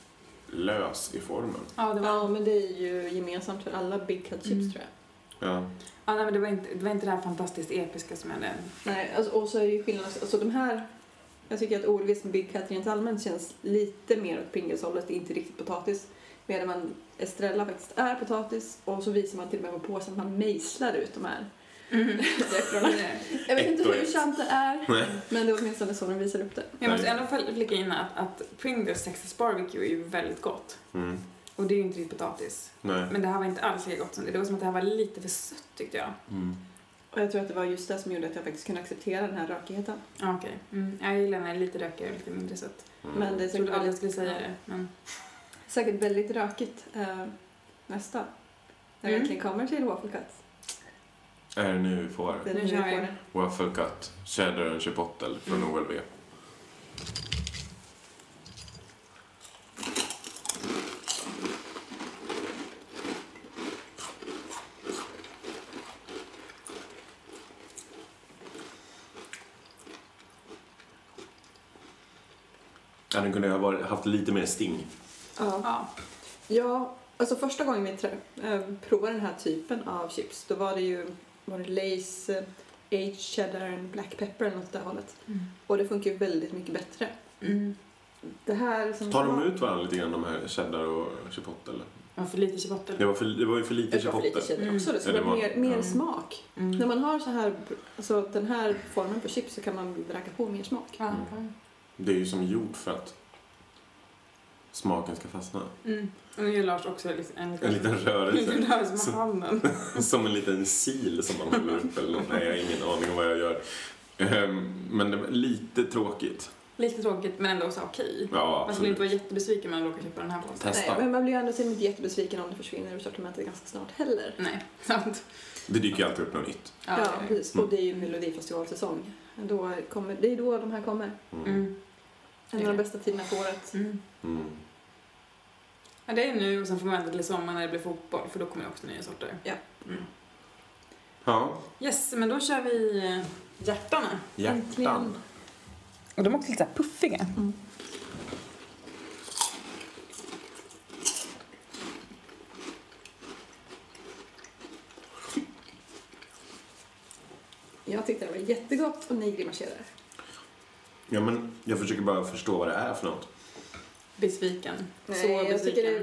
lös i formen. Ja, det var, Ja, men det är ju gemensamt för alla Big Cut chips Mm. tror jag. Ja. ja, nej, men det, var inte, det var inte det här fantastiskt episka som jag hade. Nej, alltså, och så är ju skillnaden, alltså de här, jag tycker att OLVs Big Cut rent allmänt känns lite mer åt Pringles-hållet, det är inte riktigt potatis. Medan man Estrella faktiskt är potatis och så visar man till och med på påsen att man mejslar ut de här rätterna. Jag vet inte hur sant det är, Nej. men det är åtminstone så de visar upp det. Jag måste ändå fl- flika in att, att Pringles Texas barbecue är ju väldigt gott. Mm. Och det är ju inte riktigt potatis. Nej. Men det här var inte alls lika gott som det. Det var som att det här var lite för sött tyckte jag. Mm. Och jag tror att det var just det som gjorde att jag faktiskt kunde acceptera den här rökigheten. Ja, okej. Mm. Jag gillar när det är lite rökigare och lite mindre sött. Mm. Men det är Jag säkert trodde aldrig jag väldigt, skulle säga det. Men... säkert väldigt rökigt eh, nästa. När vi Mm. äntligen kommer till Waffle Cut. Är det nu vi får det? Nu kör vi. Waffle Cut, Cheddar and Chipotle från mm. OLW. Den kunde ha haft lite mer sting. Ja. ja. alltså första gången vi eh, provade den här typen av chips, då var det ju var det Lays aged cheddar and black pepper eller något åt det hållet. Mm. Och det funkar ju väldigt mycket bättre. Mm. Det här som Tar de ut varandra lite grann, de här cheddar och chipotle? Eller? Ja, för lite chipotle. Det var, för, det var ju för lite Jag tror för chipotle. lite cheddar Mm. också. Det ska Ja, det vara var- mer, mer ja. smak. Mm. När man har så här, alltså den här formen på chips så kan man racka på mer smak. Ja. Det är ju som gjort för att smaken ska fastna. Mm. Och nu gör Lars också liksom en liten, En liten rörelse. liten rörelse med handen. Som en liten sil som man håller upp eller något. Nej, jag har ingen aning om vad jag gör. Ehm, Men det var lite tråkigt. Lite tråkigt men ändå så okej. Ja, Man skulle inte vara jättebesviken om man råkar köpa den här påsen. Testa. Nej, men man blir ju ändå inte jättebesviken om det försvinner ur sortimentet ganska snart heller. Nej, sant. Det dyker ju alltid upp något nytt. Ja, det. precis. Och det är ju Melodifestivalsäsong. Då kommer, det är då de här kommer. Mm. Mm. En av de bästa tiderna på året. Mm. Mm. Ja, det är nu och sen får man vänta till sommaren när det blir fotboll för då kommer det också nya sorter. Ja. Mm. Ja, Yes, men då kör vi eh, hjärtan. Äntligen. Och de är också lite så här puffiga. Jag tyckte det var jättegott och ni grimaserar. Ja, men jag försöker bara förstå vad det är för något. Besviken. Nej, så jag besviken. tycker det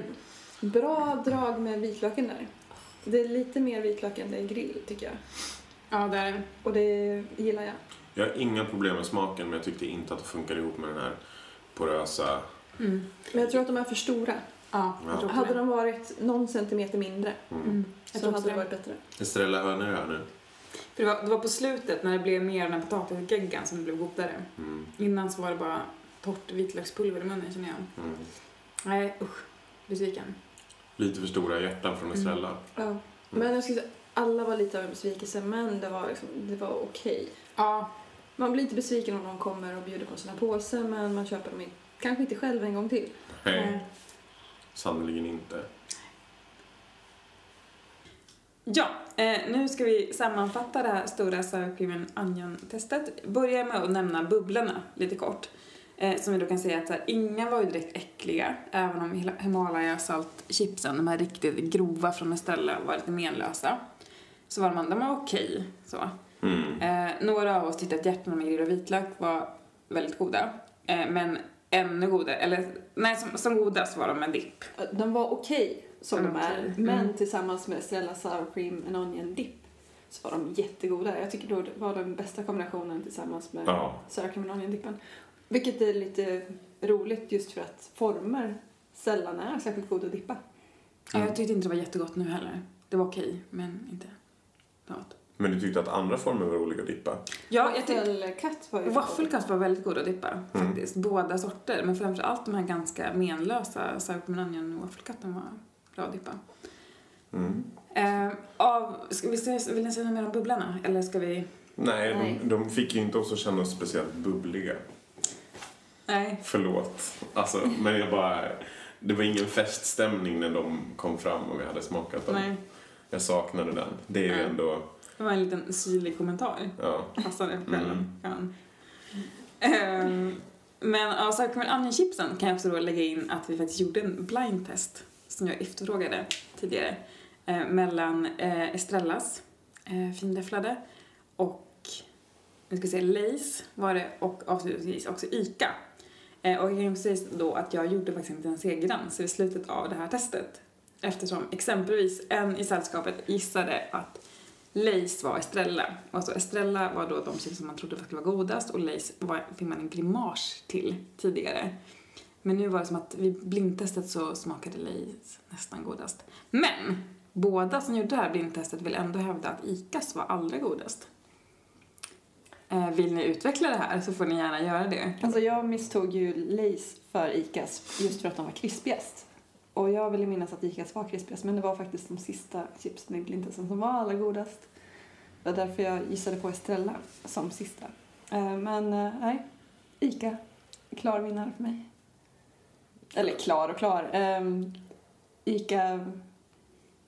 är bra drag med vitlöken där. Det är lite mer vitlök än det är grill tycker jag. Ja, där. Och det gillar jag. Jag har inga problem med smaken, men jag tyckte inte att det funkar ihop med den här porösa... Mm. Men jag tror att de är för stora. Ja, jag Ja. Hade det. de varit någon centimeter mindre Mm. Mm. Jag så hade det det. varit bättre. Estrella hönor här nu. För det var, det var på slutet när det blev mer den här potatisgeggan som det blev godare. Mm. Innan så var det bara torrt vitlökspulver i munnen känner jag. Mm. Nej, usch. Besviken. Lite för stora hjärtan från Estrella. Ja. Men jag skulle säga alla var lite av en besvikelse men det var, liksom, det var okej. Ja, Man blir inte besviken om någon kommer och bjuder på sina påsar men man köper dem i, kanske inte själv en gång till. Nej, sannerligen inte. Ja, eh, nu ska vi sammanfatta det här stora sour cream onion-testet. Börja med att nämna bubblorna lite kort. Eh, som vi då kan säga att här, inga var ju direkt äckliga, även om Himalaya saltchipsen, de här riktigt grova från Estrella, var lite menlösa. Så var de, de var okej. så. Mm. Eh, några av oss tyckte att hjärtan med grill och vitlök var väldigt goda. Eh, men ännu godare, eller nej, som, som godast var de med dipp. De var okej som Mm, de är men Mm. tillsammans med Estrella sour cream and onion dip så var de jättegoda. Jag tycker då det var den bästa kombinationen tillsammans med Ja. sour cream and onion dippen. Vilket är lite roligt just för att former sällan är särskilt goda att dippa. Eh, Jag tyckte inte det var jättegott nu heller. Det var okej, men inte något. Men du tyckte att andra former var roliga att dippa? Ja, jag tyckte var ju Waffelkatt var väldigt god att dippa Mm. faktiskt. Båda sorter. Men framförallt de här ganska menlösa sour cream and onion waffelkatten var bra att dippa. Mm. Eh, av, ska vi säga, vill ni säga något mer om bubblorna? Eller ska vi? Nej, Nej. De, de fick ju inte oss att känna oss speciellt bubbliga. Nej. Förlåt. Alltså, men jag bara... Det var ingen feststämning när de kom fram och vi hade smakat dem. Nej. Jag saknade den. Det är ju ändå... Det var en liten syrlig kommentar. Ja. Passade på kvällen. Mm. Ja. Ehm, men sour cream and onion chipsen kan jag också då lägga in att vi faktiskt gjorde en blind test som jag efterfrågade tidigare. Eh, mellan eh, Estrellas eh, findäfflade och nu ska vi se, Lays var det och avslutningsvis också ICA. Eh, och jag kan precis då att jag gjorde faktiskt inte en segerdans i slutet av det här testet. Eftersom exempelvis en i sällskapet gissade att Lays var Estrella. Och så Estrella var då de chips som man trodde skulle vara godast och Lays var, fick man en grimas till tidigare. Men nu var det som att vid blindtestet så smakade Lays nästan godast. Men båda som gjorde det här blindtestet vill ändå hävda att Icas var allra godast. Eh, vill ni utveckla det här så får ni gärna göra det. Alltså jag misstog ju Lays för Icas just för att de var krispigast. Och jag ville minnas att Icas var krispigast men det var faktiskt de sista chipsen i blindtesten som var allra godast. Det var därför jag gissade på Estrella som sista. Eh, men eh, nej, Ica. Klar vinnare för mig. Eller klar och klar. Ehm, Ica,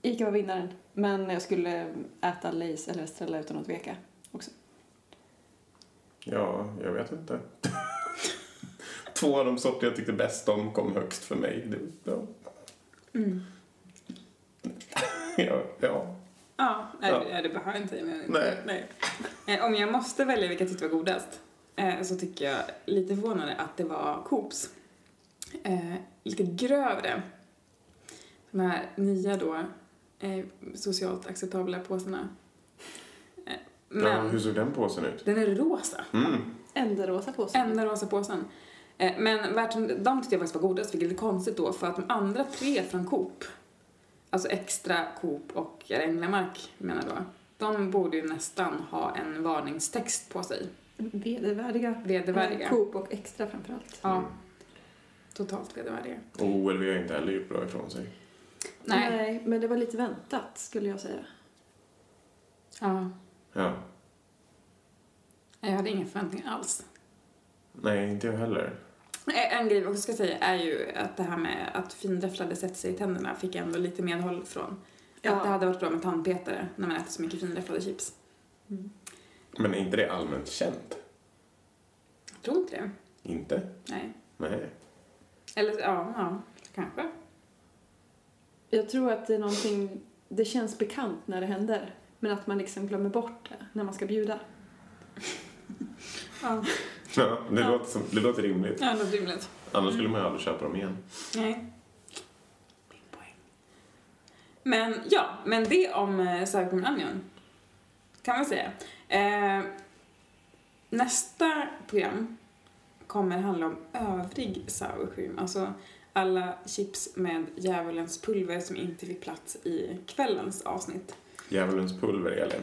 Ica var vinnaren. Men jag skulle äta Lays eller Estrella utan att tveka också. Ja, jag vet inte. två av de sorter jag tyckte bäst om kom högst för mig. Det, ja. Mm. ja, ja. Ja, nej, Ja. ja. det behöver inte men, Nej. Eh, Om jag måste välja vilka jag tyckte var godast eh, så tycker jag lite förvånande att det var Coops. Eh, lite grövre. De här nya då eh, socialt acceptabla påsarna. Eh, ja. men Hur såg den påsen ut? den är rosa. Mm. Enda rosa påsen. Enda rosa påsen. Eh, Men värt, de tyckte jag faktiskt var godast, vilket är lite konstigt då, för att de andra tre från Coop, alltså Extra, Coop och Änglamark menar då, de borde ju nästan ha en varningstext på sig. Vedervärdiga. Vedervärdiga. Eh, Coop och Extra framförallt. Ja. Mm. Totalt vedervärdiga. Och OLV har inte heller gjort bra ifrån sig. Nej. men det var lite väntat skulle jag säga. Ja. Ja. Jag hade inga förväntningar alls. Nej, inte jag heller. En grej jag också ska säga är ju att det här med att finräfflade sätter sig i tänderna fick jag ändå lite medhåll från. Ja. Att det hade varit bra med tandpetare när man äter så mycket finräfflade chips. Men är inte det allmänt känt? Jag tror inte det. Inte? Nej. Nej. Eller ja, ja, kanske. Jag tror att det är någonting, det känns bekant när det händer. Men att man liksom glömmer bort det när man ska bjuda. Ja, Ja, det, Ja. Låter, som, det låter rimligt. ja det är rimligt. Annars skulle man ju aldrig köpa dem igen. Nej. Min poäng. Men ja, men det om eh, sour cream onion. Kan man säga. Eh, nästa program kommer handla om övrig sour cream. Alltså alla chips med djävulens pulver som inte fick plats i kvällens avsnitt. Djävulens pulver, Elin.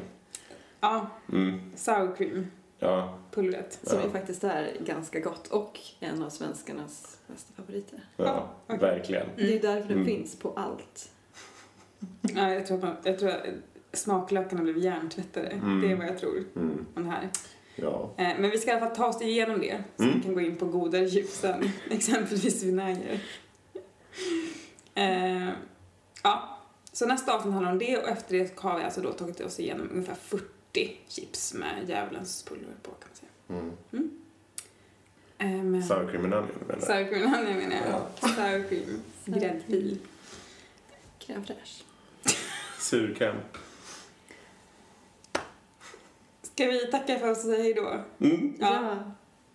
Ja, Mm. sour cream Ja, pulvret. Som Ja. faktiskt är ganska gott och en av svenskarnas bästa favoriter. ja, Ja, okej. verkligen. Det är därför den Mm. finns på allt. Ja, jag tror att, man, jag tror att smaklökarna blev hjärntvättade. Mm. Det är vad jag tror Mm. om det här. Ja. Eh, Men vi ska i alla fall ta oss igenom det, så Mm. vi kan gå in på godare djup sen, exempelvis vinäger. Eh, ja, så nästa avsnitt handlar om det och efter det har vi alltså då tagit oss igenom ungefär 40 chips med djävulens pulver på kan man säga. Mm. Eh, men- Sour cream and onion, menar du? Sour cream onion menar jag. Sour cream. Gräddfil. Crème fraîche. Surkamp. Ska vi tacka för oss och säga hej då? Mm. Ja.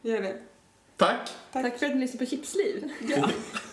Gör det. Tack! Tack för att ni lyssnade på Chipsliv. Ja.